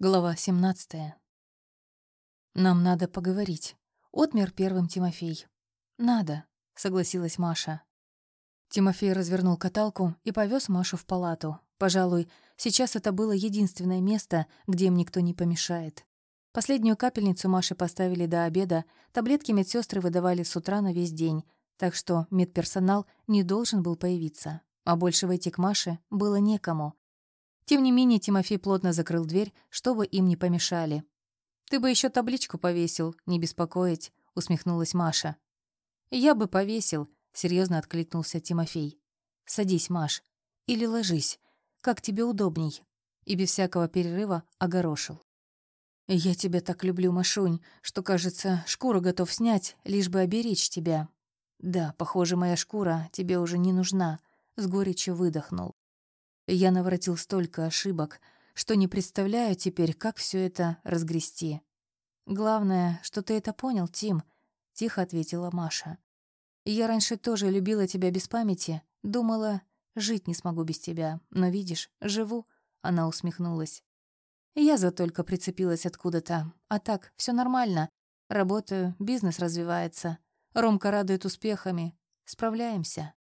Глава 17. «Нам надо поговорить», — отмер первым Тимофей. «Надо», — согласилась Маша. Тимофей развернул каталку и повез Машу в палату. Пожалуй, сейчас это было единственное место, где им никто не помешает. Последнюю капельницу Маше поставили до обеда, таблетки медсестры выдавали с утра на весь день, так что медперсонал не должен был появиться. А больше войти к Маше было некому. Тем не менее, Тимофей плотно закрыл дверь, чтобы им не помешали. «Ты бы еще табличку повесил, не беспокоить», — усмехнулась Маша. «Я бы повесил», — серьезно откликнулся Тимофей. «Садись, Маш. Или ложись. Как тебе удобней». И без всякого перерыва огорошил. «Я тебя так люблю, Машунь, что, кажется, шкуру готов снять, лишь бы оберечь тебя». «Да, похоже, моя шкура тебе уже не нужна», — с горечью выдохнул. Я наворотил столько ошибок, что не представляю теперь, как все это разгрести. Главное, что ты это понял, Тим, тихо ответила Маша. Я раньше тоже любила тебя без памяти, думала, жить не смогу без тебя, но видишь, живу, она усмехнулась. Я за только прицепилась откуда-то, а так все нормально. Работаю, бизнес развивается. Ромка радует успехами. Справляемся.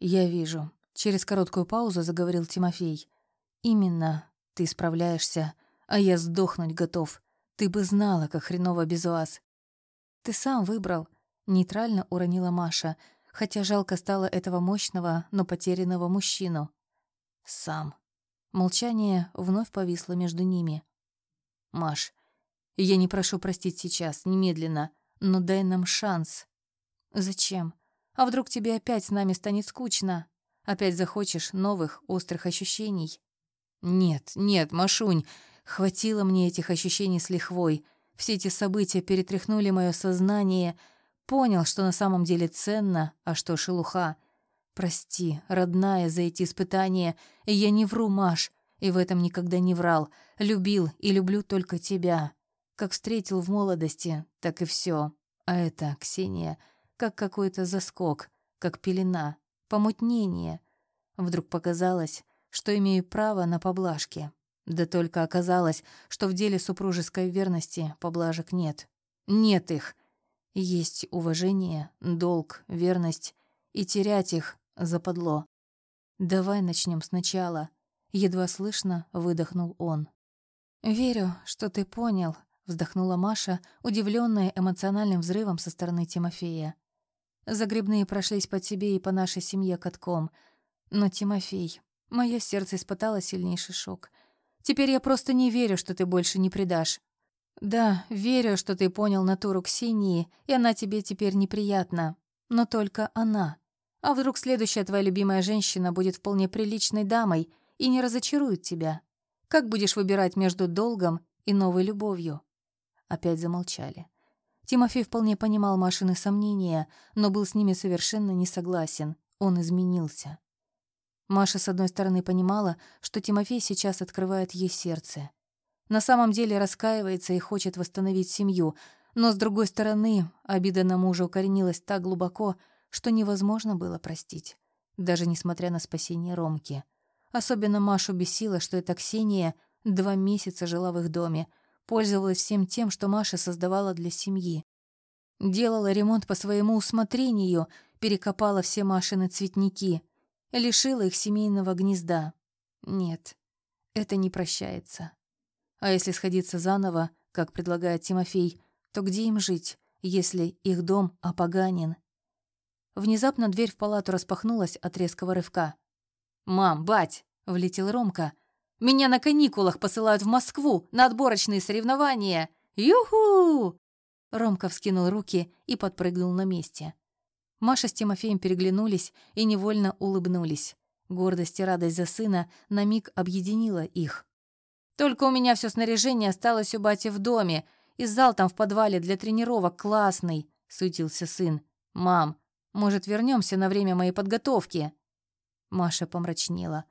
Я вижу, Через короткую паузу заговорил Тимофей. «Именно, ты справляешься, а я сдохнуть готов. Ты бы знала, как хреново без вас». «Ты сам выбрал», — нейтрально уронила Маша, хотя жалко стало этого мощного, но потерянного мужчину. «Сам». Молчание вновь повисло между ними. «Маш, я не прошу простить сейчас, немедленно, но дай нам шанс». «Зачем? А вдруг тебе опять с нами станет скучно?» Опять захочешь новых острых ощущений? Нет, нет, Машунь, хватило мне этих ощущений с лихвой. Все эти события перетряхнули мое сознание. Понял, что на самом деле ценно, а что шелуха. Прости, родная, за эти испытания. Я не вру, Маш, и в этом никогда не врал. Любил и люблю только тебя. Как встретил в молодости, так и все. А это, Ксения, как какой-то заскок, как пелена, помутнение. Вдруг показалось, что имею право на поблажки. Да только оказалось, что в деле супружеской верности поблажек нет. Нет их. Есть уважение, долг, верность, и терять их западло. Давай начнем сначала. Едва слышно выдохнул он. Верю, что ты понял, вздохнула Маша, удивленная эмоциональным взрывом со стороны Тимофея. Загребные прошлись по тебе и по нашей семье катком. Но, Тимофей, мое сердце испытало сильнейший шок. Теперь я просто не верю, что ты больше не предашь. Да, верю, что ты понял натуру Ксении, и она тебе теперь неприятна. Но только она. А вдруг следующая твоя любимая женщина будет вполне приличной дамой и не разочарует тебя? Как будешь выбирать между долгом и новой любовью?» Опять замолчали. Тимофей вполне понимал Машины сомнения, но был с ними совершенно не согласен. Он изменился. Маша, с одной стороны, понимала, что Тимофей сейчас открывает ей сердце. На самом деле раскаивается и хочет восстановить семью, но, с другой стороны, обида на мужа укоренилась так глубоко, что невозможно было простить, даже несмотря на спасение Ромки. Особенно Машу бесило, что эта Ксения два месяца жила в их доме, Пользовалась всем тем, что Маша создавала для семьи. Делала ремонт по своему усмотрению, перекопала все Машины цветники, лишила их семейного гнезда. Нет, это не прощается. А если сходиться заново, как предлагает Тимофей, то где им жить, если их дом опоганен? Внезапно дверь в палату распахнулась от резкого рывка. «Мам, бать!» — влетел Ромка — меня на каникулах посылают в Москву на отборочные соревнования. Юху!» Ромка вскинул руки и подпрыгнул на месте. Маша с Тимофеем переглянулись и невольно улыбнулись. Гордость и радость за сына на миг объединила их. «Только у меня все снаряжение осталось у бати в доме, и зал там в подвале для тренировок классный», — суетился сын. «Мам, может, вернемся на время моей подготовки?» Маша помрачнела.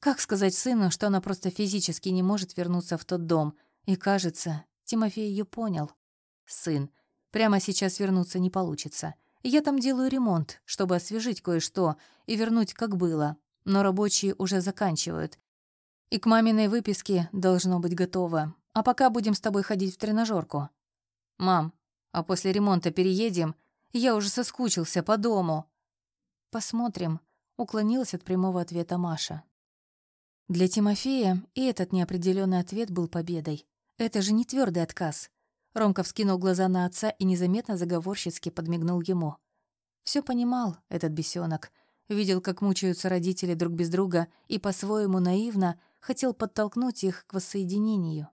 Как сказать сыну, что она просто физически не может вернуться в тот дом? И кажется, Тимофей ее понял. Сын, прямо сейчас вернуться не получится. Я там делаю ремонт, чтобы освежить кое-что и вернуть как было. Но рабочие уже заканчивают. И к маминой выписке должно быть готово. А пока будем с тобой ходить в тренажерку. Мам, а после ремонта переедем? Я уже соскучился по дому. Посмотрим, уклонилась от прямого ответа Маша. Для Тимофея и этот неопределенный ответ был победой. Это же не твердый отказ. Ромка вскинул глаза на отца и незаметно заговорщицки подмигнул ему. Все понимал этот бесенок, видел, как мучаются родители друг без друга и по-своему наивно хотел подтолкнуть их к воссоединению.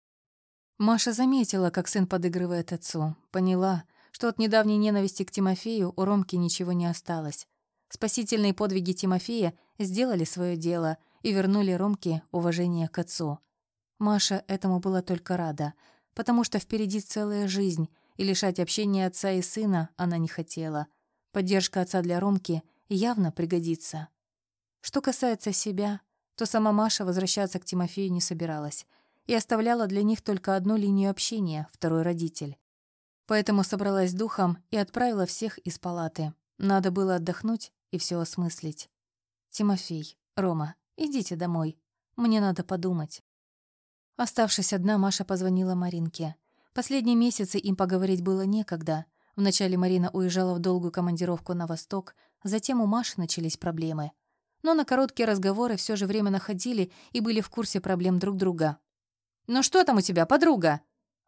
Маша заметила, как сын подыгрывает отцу, поняла, что от недавней ненависти к Тимофею у Ромки ничего не осталось. Спасительные подвиги Тимофея сделали свое дело и вернули Ромке уважение к отцу. Маша этому была только рада, потому что впереди целая жизнь, и лишать общения отца и сына она не хотела. Поддержка отца для Ромки явно пригодится. Что касается себя, то сама Маша возвращаться к Тимофею не собиралась и оставляла для них только одну линию общения, второй родитель. Поэтому собралась духом и отправила всех из палаты. Надо было отдохнуть и все осмыслить. «Тимофей, Рома, идите домой. Мне надо подумать». Оставшись одна, Маша позвонила Маринке. Последние месяцы им поговорить было некогда. Вначале Марина уезжала в долгую командировку на восток, затем у Маши начались проблемы. Но на короткие разговоры все же время находили и были в курсе проблем друг друга. «Ну что там у тебя, подруга?»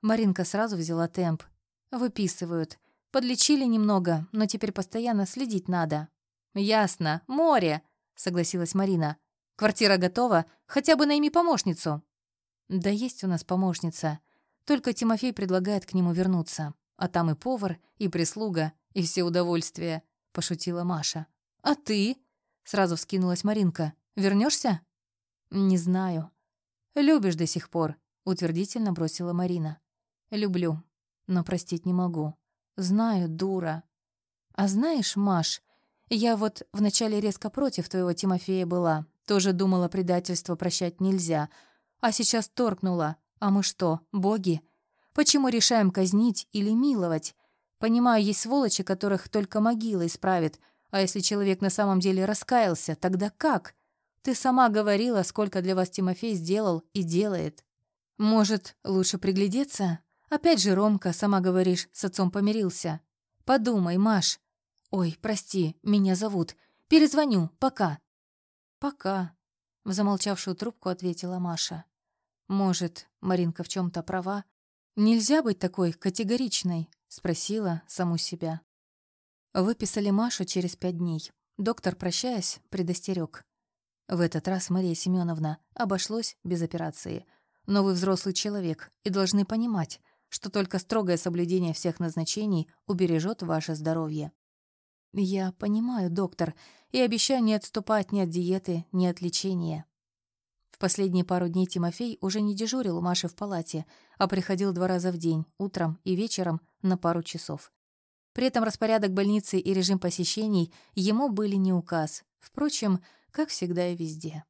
Маринка сразу взяла темп. «Выписывают. Подлечили немного, но теперь постоянно следить надо». «Ясно. Море», — согласилась Марина. «Квартира готова? Хотя бы найми помощницу». «Да есть у нас помощница. Только Тимофей предлагает к нему вернуться. А там и повар, и прислуга, и все удовольствия», — пошутила Маша. «А ты?» — сразу вскинулась Маринка. Вернешься? «Не знаю». «Любишь до сих пор», — утвердительно бросила Марина. «Люблю, но простить не могу. Знаю, дура». «А знаешь, Маш, я вот вначале резко против твоего Тимофея была. Тоже думала, предательство прощать нельзя, а сейчас торкнула. А мы что, боги? Почему решаем казнить или миловать? Понимаю, есть сволочи, которых только могила исправит. А если человек на самом деле раскаялся, тогда как? Ты сама говорила, сколько для вас Тимофей сделал и делает. Может, лучше приглядеться? Опять же, Ромка, сама говоришь, с отцом помирился. Подумай, Маш. Ой, прости, меня зовут. Перезвоню, пока. Пока. В замолчавшую трубку ответила Маша. Может, Маринка в чем то права? Нельзя быть такой категоричной, спросила саму себя. Выписали Машу через пять дней. Доктор, прощаясь, предостерег. В этот раз, Мария Семеновна, обошлось без операции. Но вы взрослый человек и должны понимать, что только строгое соблюдение всех назначений убережет ваше здоровье. Я понимаю, доктор, и обещаю не отступать ни от диеты, ни от лечения. В последние пару дней Тимофей уже не дежурил у Маши в палате, а приходил два раза в день, утром и вечером, на пару часов. При этом распорядок больницы и режим посещений ему были не указ. Впрочем, как всегда и везде.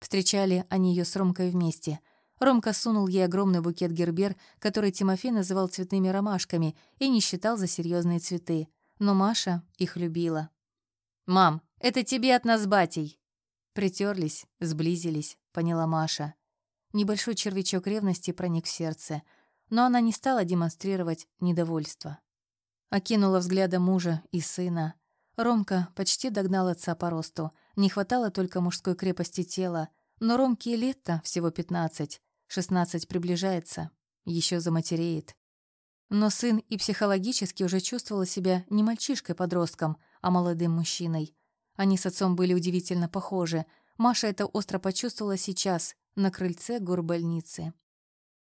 Встречали они ее с Ромкой вместе. Ромка сунул ей огромный букет гербер, который Тимофей называл цветными ромашками и не считал за серьезные цветы. Но Маша их любила. «Мам, это тебе от нас батей!» Притерлись, сблизились, поняла Маша. Небольшой червячок ревности проник в сердце, но она не стала демонстрировать недовольство. Окинула взглядом мужа и сына. Ромка почти догнал отца по росту. Не хватало только мужской крепости тела. Но Ромке лет-то всего пятнадцать. Шестнадцать приближается. Еще заматереет. Но сын и психологически уже чувствовал себя не мальчишкой-подростком, а молодым мужчиной. Они с отцом были удивительно похожи. Маша это остро почувствовала сейчас, на крыльце горбольницы.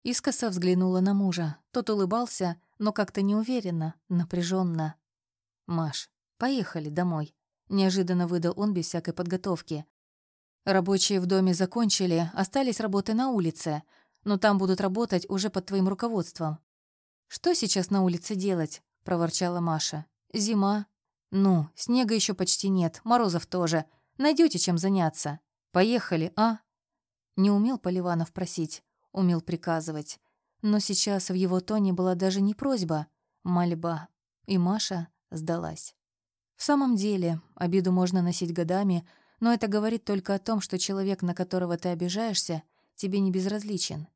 Искоса взглянула на мужа. Тот улыбался, но как-то неуверенно, напряженно. «Маш, поехали домой», — неожиданно выдал он без всякой подготовки. «Рабочие в доме закончили, остались работы на улице, но там будут работать уже под твоим руководством». «Что сейчас на улице делать?» — проворчала Маша. «Зима, «Ну, снега еще почти нет, морозов тоже. Найдете чем заняться. Поехали, а?» Не умел Поливанов просить, умел приказывать. Но сейчас в его тоне была даже не просьба, мольба. И Маша сдалась. В самом деле, обиду можно носить годами, но это говорит только о том, что человек, на которого ты обижаешься, тебе не безразличен.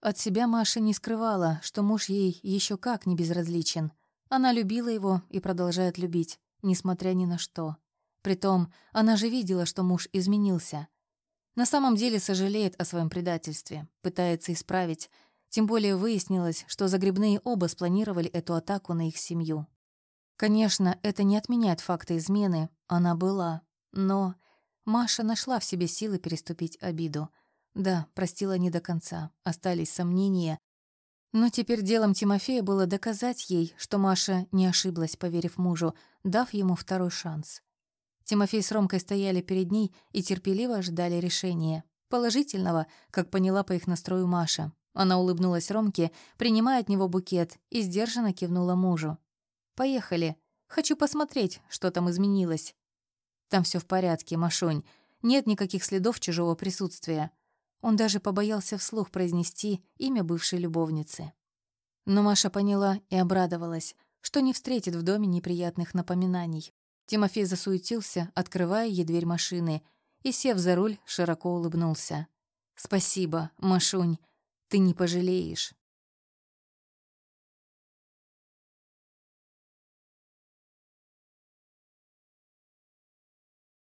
От себя Маша не скрывала, что муж ей еще как не безразличен. Она любила его и продолжает любить, несмотря ни на что. Притом, она же видела, что муж изменился. На самом деле сожалеет о своем предательстве, пытается исправить, тем более выяснилось, что загребные оба спланировали эту атаку на их семью. Конечно, это не отменяет факта измены, она была, но Маша нашла в себе силы переступить обиду. Да, простила не до конца, остались сомнения. Но теперь делом Тимофея было доказать ей, что Маша не ошиблась, поверив мужу, дав ему второй шанс. Тимофей с Ромкой стояли перед ней и терпеливо ждали решения. Положительного, как поняла по их настрою Маша. Она улыбнулась Ромке, принимая от него букет, и сдержанно кивнула мужу. «Поехали. Хочу посмотреть, что там изменилось». Там все в порядке, Машонь. Нет никаких следов чужого присутствия. Он даже побоялся вслух произнести имя бывшей любовницы. Но Маша поняла и обрадовалась, что не встретит в доме неприятных напоминаний. Тимофей засуетился, открывая ей дверь машины, и, сев за руль, широко улыбнулся. «Спасибо, Машунь, ты не пожалеешь».